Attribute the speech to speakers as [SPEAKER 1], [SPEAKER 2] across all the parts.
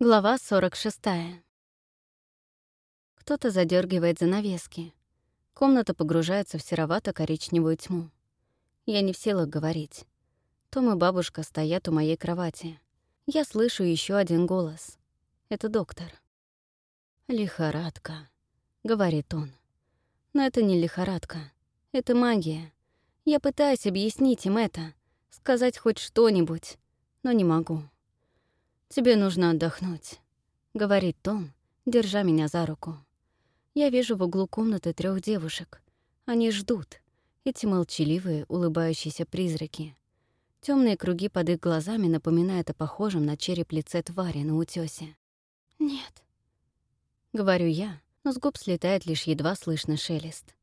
[SPEAKER 1] Глава 46. Кто-то задергивает занавески. Комната погружается в серовато-коричневую тьму. Я не в силах говорить. Том и бабушка стоят у моей кровати. Я слышу еще один голос. Это доктор. «Лихорадка», — говорит он. Но это не лихорадка. Это магия. Я пытаюсь объяснить им это, сказать хоть что-нибудь, но не могу. «Тебе нужно отдохнуть», — говорит Том, держа меня за руку. Я вижу в углу комнаты трех девушек. Они ждут. Эти молчаливые, улыбающиеся призраки. Темные круги под их глазами напоминают о похожем на череп лице твари на утёсе. «Нет», — говорю я, но с губ слетает лишь едва слышный шелест.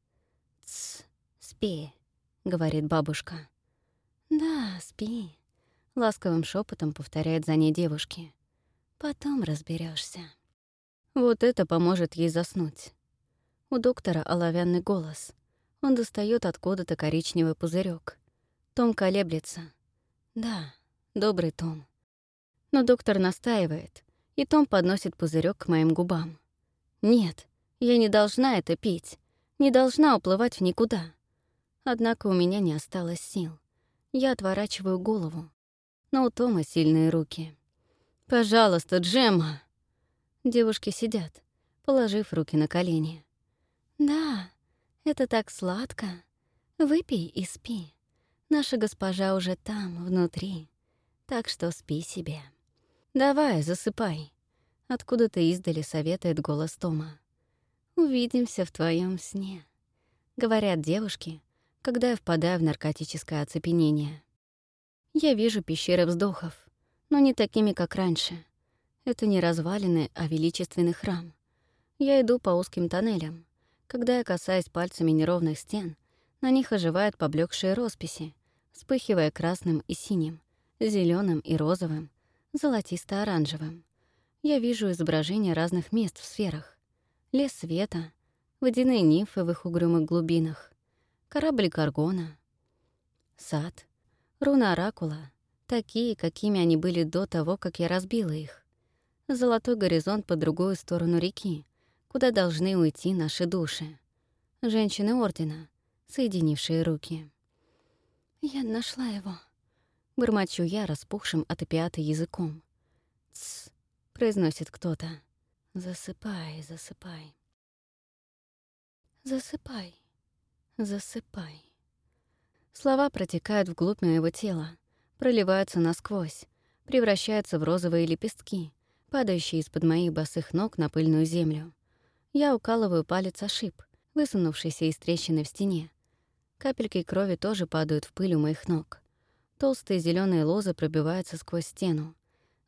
[SPEAKER 1] «Тсс, спи», — говорит бабушка. «Да, спи», Ласковым шепотом повторяет за ней девушки. Потом разберешься. Вот это поможет ей заснуть. У доктора оловянный голос. Он достает откуда-то коричневый пузырек. Том колеблется. Да, добрый Том. Но доктор настаивает, и Том подносит пузырек к моим губам. Нет, я не должна это пить, не должна уплывать в никуда. Однако у меня не осталось сил. Я отворачиваю голову, но у Тома сильные руки. «Пожалуйста, Джемма!» Девушки сидят, положив руки на колени. «Да, это так сладко. Выпей и спи. Наша госпожа уже там, внутри. Так что спи себе. Давай, засыпай». Откуда-то издали советует голос Тома. «Увидимся в твоем сне», — говорят девушки, когда я впадаю в наркотическое оцепенение. Я вижу пещеры вздохов, но не такими, как раньше. Это не развалины, а величественный храм. Я иду по узким тоннелям. Когда я касаюсь пальцами неровных стен, на них оживают поблекшие росписи, вспыхивая красным и синим, зеленым и розовым, золотисто-оранжевым. Я вижу изображения разных мест в сферах. Лес света, водяные нимфы в их угрюмых глубинах, корабль Гаргона, сад, Руны Оракула, такие, какими они были до того, как я разбила их. Золотой горизонт по другую сторону реки, куда должны уйти наши души. Женщины Ордена, соединившие руки. «Я нашла его», — бормочу я, распухшим от опиата языком. «Тсс», — произносит кто-то. «Засыпай, засыпай». «Засыпай, засыпай». Слова протекают вглубь моего тела, проливаются насквозь, превращаются в розовые лепестки, падающие из-под моих босых ног на пыльную землю. Я укалываю палец о шип, высунувшийся из трещины в стене. Капельки крови тоже падают в пыль у моих ног. Толстые зеленые лозы пробиваются сквозь стену.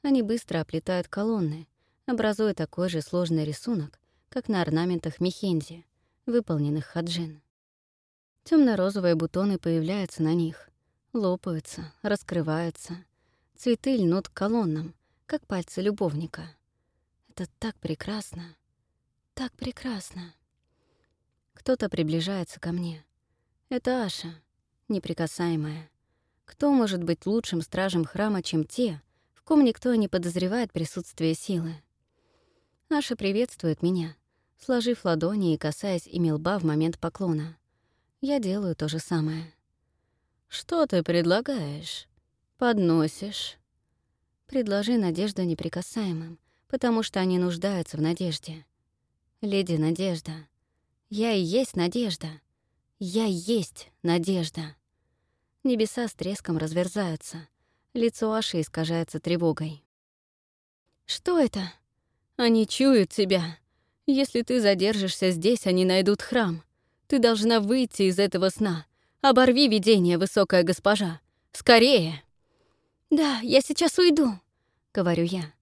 [SPEAKER 1] Они быстро оплетают колонны, образуя такой же сложный рисунок, как на орнаментах Мехензи, выполненных хаджин. Темно-розовые бутоны появляются на них, лопаются, раскрываются. Цветы льнут к колоннам, как пальцы любовника. Это так прекрасно, так прекрасно. Кто-то приближается ко мне. Это Аша, неприкасаемая. Кто может быть лучшим стражем храма, чем те, в ком никто не подозревает присутствие силы? Аша приветствует меня, сложив ладони и касаясь ими лба в момент поклона. Я делаю то же самое. «Что ты предлагаешь? Подносишь?» Предложи надежду неприкасаемым, потому что они нуждаются в надежде. Леди Надежда. Я и есть надежда. Я есть надежда. Небеса с треском разверзаются. Лицо Аши искажается тревогой. «Что это?» «Они чуют тебя. Если ты задержишься здесь, они найдут храм. Ты должна выйти из этого сна. Оборви видение, высокая госпожа. Скорее!» «Да, я сейчас уйду», — говорю я.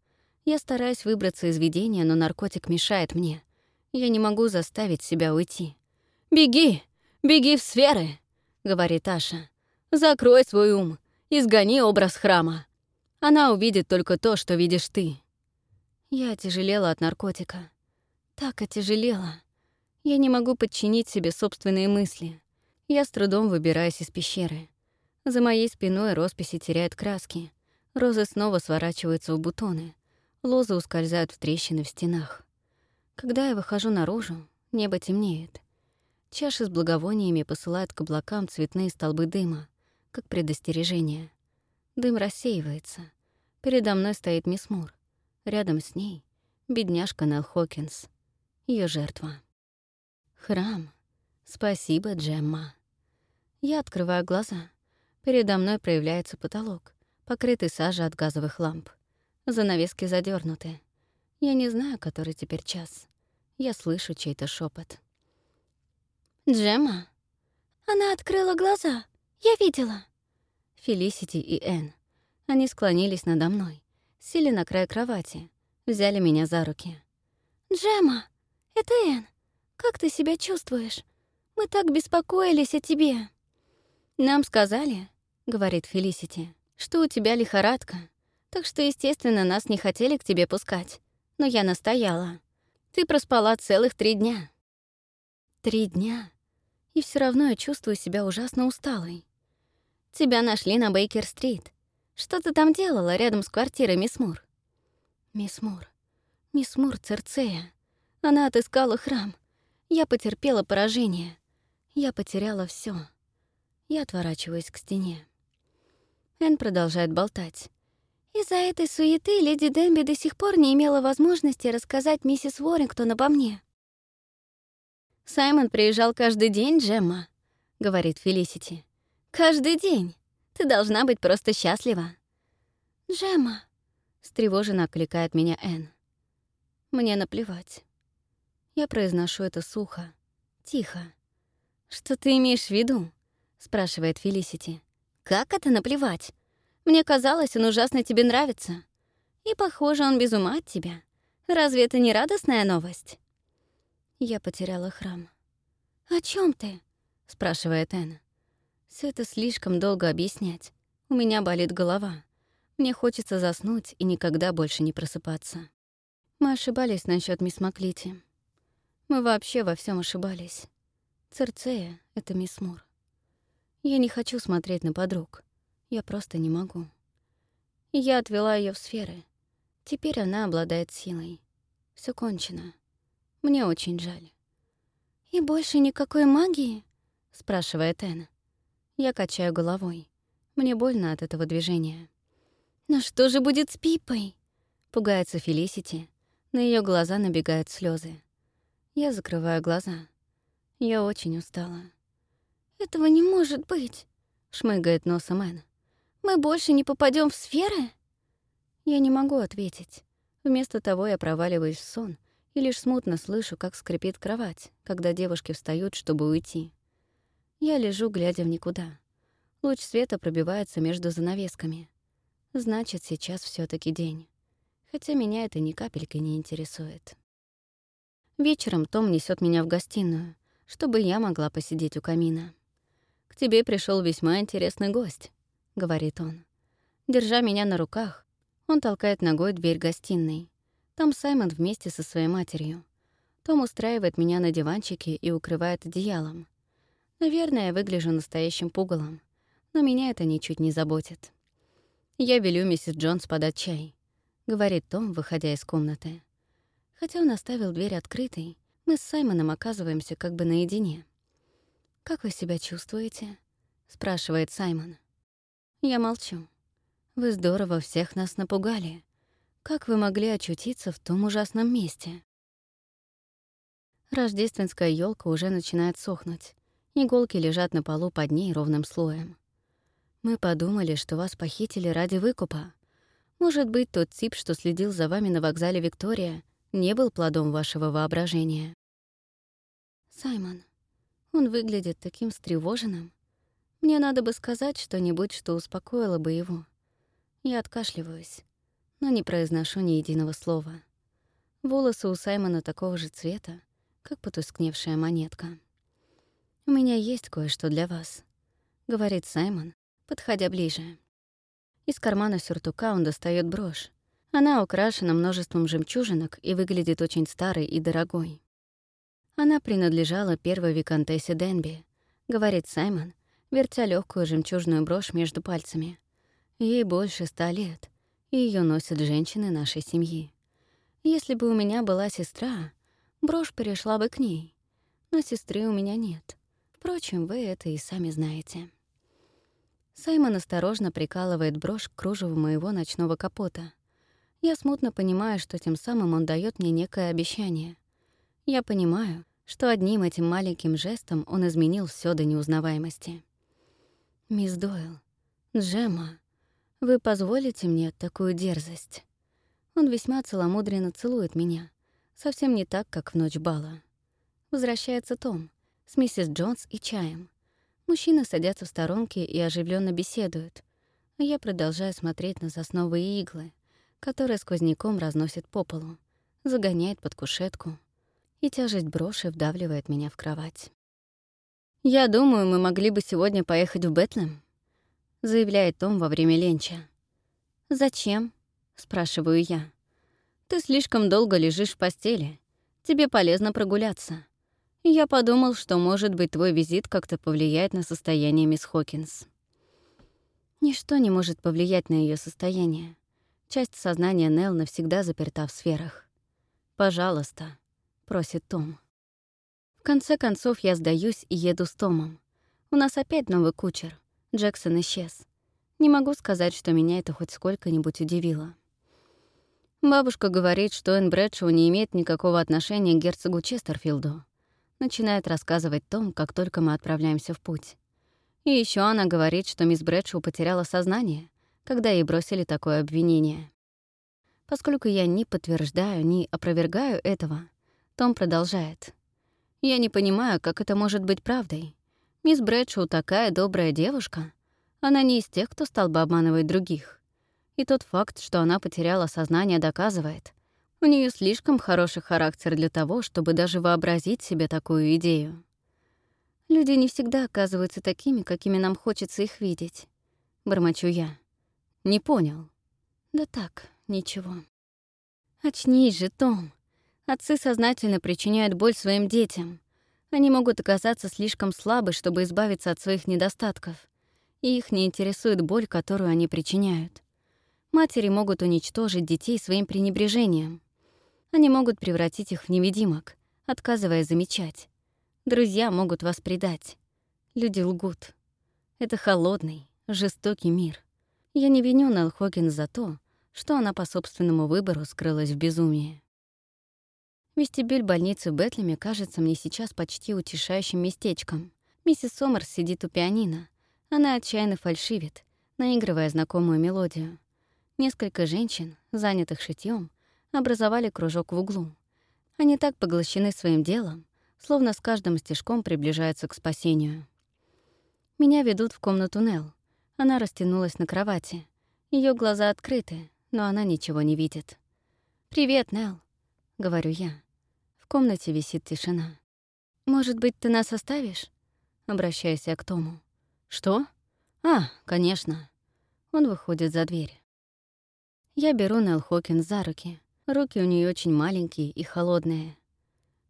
[SPEAKER 1] Я стараюсь выбраться из видения, но наркотик мешает мне. Я не могу заставить себя уйти. «Беги! Беги в сферы!» — говорит Аша. «Закрой свой ум, изгони образ храма. Она увидит только то, что видишь ты». Я отяжелела от наркотика. Так отяжелела. Я не могу подчинить себе собственные мысли. Я с трудом выбираюсь из пещеры. За моей спиной росписи теряют краски. Розы снова сворачиваются в бутоны. Лозы ускользают в трещины в стенах. Когда я выхожу наружу, небо темнеет. Чаши с благовониями посылают к облакам цветные столбы дыма, как предостережение. Дым рассеивается. Передо мной стоит мисс Мур. Рядом с ней — бедняжка Нелл Хокинс, ее жертва. Храм. Спасибо, Джемма. Я открываю глаза. Передо мной проявляется потолок, покрытый сажей от газовых ламп. Занавески задернуты. Я не знаю, который теперь час. Я слышу чей-то шепот.
[SPEAKER 2] «Джемма?» Она открыла глаза. Я видела.
[SPEAKER 1] Фелисити и Энн. Они склонились надо мной, сели на край кровати, взяли меня за руки.
[SPEAKER 2] «Джемма, это Энн. Как ты себя чувствуешь? Мы так беспокоились о тебе».
[SPEAKER 1] «Нам сказали, — говорит Фелисити, — что у тебя лихорадка, так что, естественно, нас не хотели к тебе пускать. Но я настояла. Ты проспала целых три дня». «Три дня? И все равно я чувствую себя ужасно усталой. Тебя нашли на Бейкер-стрит. Что ты там делала рядом с квартирой мисс Мур?» «Мисс Мур. Мисс Мур Церцея. Она отыскала храм. Я потерпела поражение. Я потеряла все. Я отворачиваюсь к стене. Эн продолжает болтать.
[SPEAKER 2] Из-за этой суеты леди Денби до сих пор не имела возможности рассказать миссис Уоррингтон обо мне.
[SPEAKER 1] «Саймон приезжал каждый день, Джемма», — говорит Фелисити. «Каждый день. Ты должна быть просто счастлива».
[SPEAKER 2] «Джемма», —
[SPEAKER 1] встревоженно окликает меня Энн. Мне наплевать. Я произношу это сухо, тихо. «Что ты имеешь в виду?» — спрашивает Фелисити. «Как это наплевать? Мне казалось, он ужасно тебе нравится. И, похоже, он без ума от тебя. Разве это не радостная новость?» Я потеряла храм.
[SPEAKER 2] «О чем ты?»
[SPEAKER 1] — спрашивает Энн. Все это слишком долго объяснять. У меня болит голова. Мне хочется заснуть и никогда больше не просыпаться. Мы ошибались насчет мисс Маклити. Мы вообще во всем ошибались. Церцея — это мисс Мур. Я не хочу смотреть на подруг. Я просто не могу. я отвела ее в сферы. Теперь она обладает силой. Все кончено. Мне очень жаль.
[SPEAKER 2] «И больше никакой магии?»
[SPEAKER 1] — спрашивает Энн. Я качаю головой. Мне больно от этого движения.
[SPEAKER 2] «Но что же будет с Пипой?»
[SPEAKER 1] — пугается Фелисити. На ее глаза набегают слезы. Я закрываю глаза. Я очень устала.
[SPEAKER 2] «Этого не может быть!» — шмыгает носом Энн. «Мы больше не попадем в сферы?»
[SPEAKER 1] Я не могу ответить. Вместо того я проваливаюсь в сон и лишь смутно слышу, как скрипит кровать, когда девушки встают, чтобы уйти. Я лежу, глядя в никуда. Луч света пробивается между занавесками. Значит, сейчас все таки день. Хотя меня это ни капельки не интересует. Вечером Том несет меня в гостиную, чтобы я могла посидеть у камина. «К тебе пришел весьма интересный гость», — говорит он. Держа меня на руках, он толкает ногой дверь гостиной. Там Саймон вместе со своей матерью. Том устраивает меня на диванчике и укрывает одеялом. Наверное, я выгляжу настоящим пугалом, но меня это ничуть не заботит. «Я велю миссис Джонс подать чай», — говорит Том, выходя из комнаты. Хотя он оставил дверь открытой, мы с Саймоном оказываемся как бы наедине. «Как вы себя чувствуете?» — спрашивает Саймон. Я молчу. «Вы здорово всех нас напугали. Как вы могли очутиться в том ужасном месте?» Рождественская елка уже начинает сохнуть. Иголки лежат на полу под ней ровным слоем. Мы подумали, что вас похитили ради выкупа. Может быть, тот тип, что следил за вами на вокзале Виктория, не был плодом вашего воображения. Саймон, он выглядит таким встревоженным. Мне надо бы сказать что-нибудь, что успокоило бы его. Я откашливаюсь но не произношу ни единого слова. Волосы у Саймона такого же цвета, как потускневшая монетка. «У меня есть кое-что для вас», — говорит Саймон, подходя ближе. Из кармана сюртука он достает брошь. Она украшена множеством жемчужинок и выглядит очень старой и дорогой. Она принадлежала первой виконтессе Денби, говорит Саймон, вертя легкую жемчужную брошь между пальцами. Ей больше ста лет, и ее носят женщины нашей семьи. Если бы у меня была сестра, брошь перешла бы к ней. Но сестры у меня нет. Впрочем, вы это и сами знаете. Саймон осторожно прикалывает брошь к кружеву моего ночного капота. Я смутно понимаю, что тем самым он дает мне некое обещание. Я понимаю, что одним этим маленьким жестом он изменил все до неузнаваемости. «Мисс Дойл, Джема, вы позволите мне такую дерзость?» Он весьма целомудренно целует меня, совсем не так, как в ночь бала. Возвращается Том с миссис Джонс и чаем. Мужчины садятся в сторонке и оживленно беседуют, а я продолжаю смотреть на сосновые иглы, которые сквозняком разносят по полу, загоняет под кушетку, и тяжесть броши вдавливает меня в кровать. «Я думаю, мы могли бы сегодня поехать в Бетлем», — заявляет Том во время ленча. «Зачем?» — спрашиваю я. «Ты слишком долго лежишь в постели. Тебе полезно прогуляться. Я подумал, что, может быть, твой визит как-то повлияет на состояние мисс Хокинс». Ничто не может повлиять на ее состояние. Часть сознания Нелл навсегда заперта в сферах. «Пожалуйста», — просит Том конце концов, я сдаюсь и еду с Томом. У нас опять новый кучер. Джексон исчез. Не могу сказать, что меня это хоть сколько-нибудь удивило. Бабушка говорит, что Энн Брэдшоу не имеет никакого отношения к герцогу Честерфилду. Начинает рассказывать Том, как только мы отправляемся в путь. И еще она говорит, что мисс Брэдшоу потеряла сознание, когда ей бросили такое обвинение. Поскольку я ни подтверждаю, ни опровергаю этого, Том продолжает. Я не понимаю, как это может быть правдой. Мисс Брэдшоу такая добрая девушка. Она не из тех, кто стал бы обманывать других. И тот факт, что она потеряла сознание, доказывает. У нее слишком хороший характер для того, чтобы даже вообразить себе такую идею. Люди не всегда оказываются такими, какими нам хочется их видеть. Бормочу я. Не понял. Да так, ничего. Очнись же, Том. Отцы сознательно причиняют боль своим детям. Они могут оказаться слишком слабы, чтобы избавиться от своих недостатков, и их не интересует боль, которую они причиняют. Матери могут уничтожить детей своим пренебрежением. Они могут превратить их в невидимок, отказывая замечать. Друзья могут вас предать. Люди лгут. Это холодный, жестокий мир. Я не виню Нелл Хокинс за то, что она по собственному выбору скрылась в безумии. Вестибюль больницы Бетлеме кажется мне сейчас почти утешающим местечком. Миссис Сомерс сидит у пианино. Она отчаянно фальшивит, наигрывая знакомую мелодию. Несколько женщин, занятых шитьем, образовали кружок в углу. Они так поглощены своим делом, словно с каждым стежком приближаются к спасению. Меня ведут в комнату Нелл. Она растянулась на кровати. Ее глаза открыты, но она ничего не видит. «Привет, Нелл», — говорю я. В комнате висит тишина. «Может быть, ты нас оставишь?» Обращаясь я к Тому. «Что? А, конечно». Он выходит за дверь. Я беру Нелл Хокинс за руки. Руки у нее очень маленькие и холодные.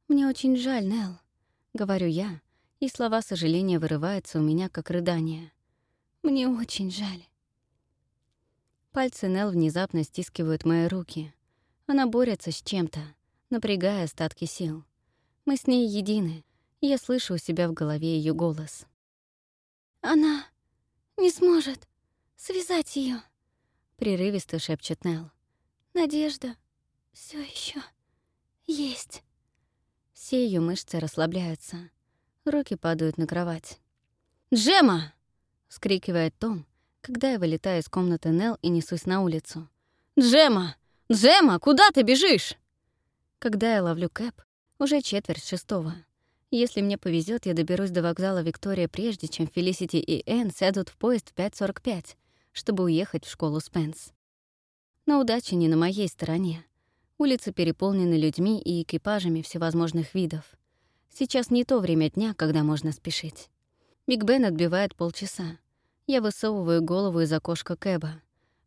[SPEAKER 1] «Мне очень жаль, Нелл», — говорю я, и слова сожаления вырываются у меня, как рыдание. «Мне очень жаль». Пальцы Нелл внезапно стискивают мои руки. Она борется с чем-то, напрягая остатки сил. Мы с ней едины, я слышу у себя в голове ее голос. «Она не сможет связать ее, прерывисто шепчет Нелл. «Надежда все еще есть». Все ее мышцы расслабляются. Руки падают на кровать. «Джема!» — вскрикивает Том, когда я вылетаю из комнаты Нелл и несусь на улицу. «Джема! Джема, куда ты бежишь?» Когда я ловлю кэп, уже четверть шестого. Если мне повезет, я доберусь до вокзала Виктория прежде, чем Фелисити и Энн сядут в поезд в 5.45, чтобы уехать в школу Спенс. Но удача не на моей стороне. Улицы переполнены людьми и экипажами всевозможных видов. Сейчас не то время дня, когда можно спешить. Биг Бен отбивает полчаса. Я высовываю голову из окошка кэба.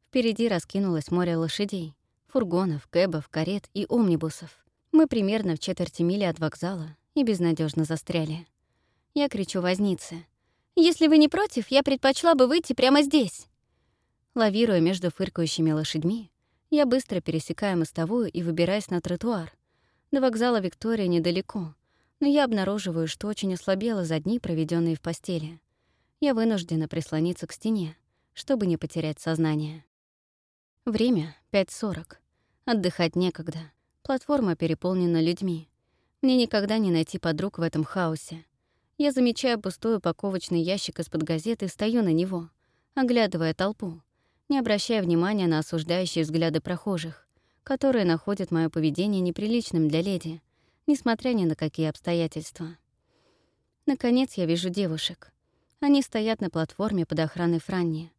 [SPEAKER 1] Впереди раскинулось море лошадей фургонов, кэбов, карет и омнибусов. Мы примерно в четверти мили от вокзала и безнадежно застряли. Я кричу вознице. «Если вы не против, я предпочла бы выйти прямо здесь!» Лавируя между фыркающими лошадьми, Я быстро пересекаю мостовую и выбираюсь на тротуар. До вокзала Виктория недалеко, но я обнаруживаю, что очень ослабела за дни, проведенные в постели. Я вынуждена прислониться к стене, чтобы не потерять сознание. Время — 5.40. Отдыхать некогда. Платформа переполнена людьми. Мне никогда не найти подруг в этом хаосе. Я замечаю пустой упаковочный ящик из-под газеты и стою на него, оглядывая толпу, не обращая внимания на осуждающие взгляды прохожих, которые находят мое поведение неприличным для леди, несмотря ни на какие обстоятельства. Наконец я вижу девушек. Они стоят на платформе под охраной Франни.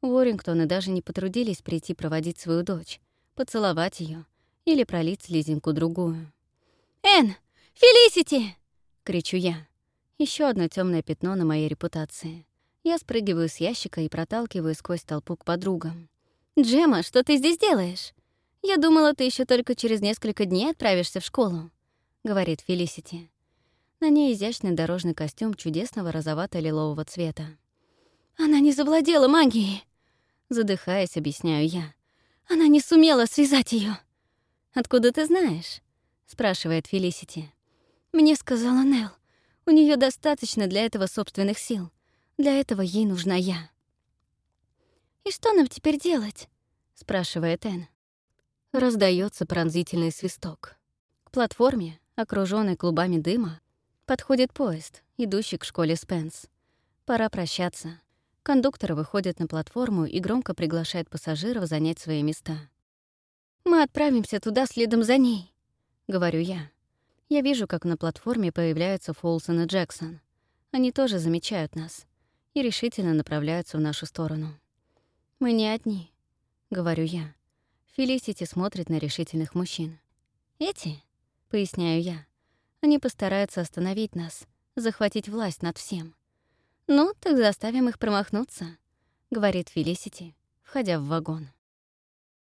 [SPEAKER 1] Уоррингтоны даже не потрудились прийти проводить свою дочь, поцеловать ее или пролить слезинку другую.
[SPEAKER 2] «Энн! Фелисити!»
[SPEAKER 1] — кричу я. Еще одно темное пятно на моей репутации. Я спрыгиваю с ящика и проталкиваю сквозь толпу к подругам.
[SPEAKER 2] «Джема, что ты здесь делаешь? Я думала, ты еще только через несколько дней отправишься в школу», — говорит Фелисити.
[SPEAKER 1] На ней изящный дорожный костюм чудесного розовато-лилового цвета.
[SPEAKER 2] «Она не завладела магией», — задыхаясь, объясняю я. «Она не сумела связать ее.
[SPEAKER 1] «Откуда ты знаешь?» — спрашивает Фелисити.
[SPEAKER 2] «Мне сказала Нелл. У нее достаточно для этого собственных сил. Для этого ей нужна я. «И что нам теперь делать?» — спрашивает Энн.
[SPEAKER 1] Раздается пронзительный свисток. К платформе, окруженной клубами дыма, подходит поезд, идущий к школе Спенс. Пора прощаться. Кондуктор выходит на платформу и громко приглашает пассажиров занять свои места.
[SPEAKER 2] «Мы отправимся туда следом за ней», —
[SPEAKER 1] говорю я. Я вижу, как на платформе появляются Фолсон и Джексон. Они тоже замечают нас и решительно направляются в нашу сторону. «Мы не одни», — говорю я. Фелисити смотрит на решительных мужчин. «Эти?» — поясняю я. «Они постараются остановить нас, захватить власть над всем». «Ну, так заставим их промахнуться», — говорит Фелисити, входя в вагон.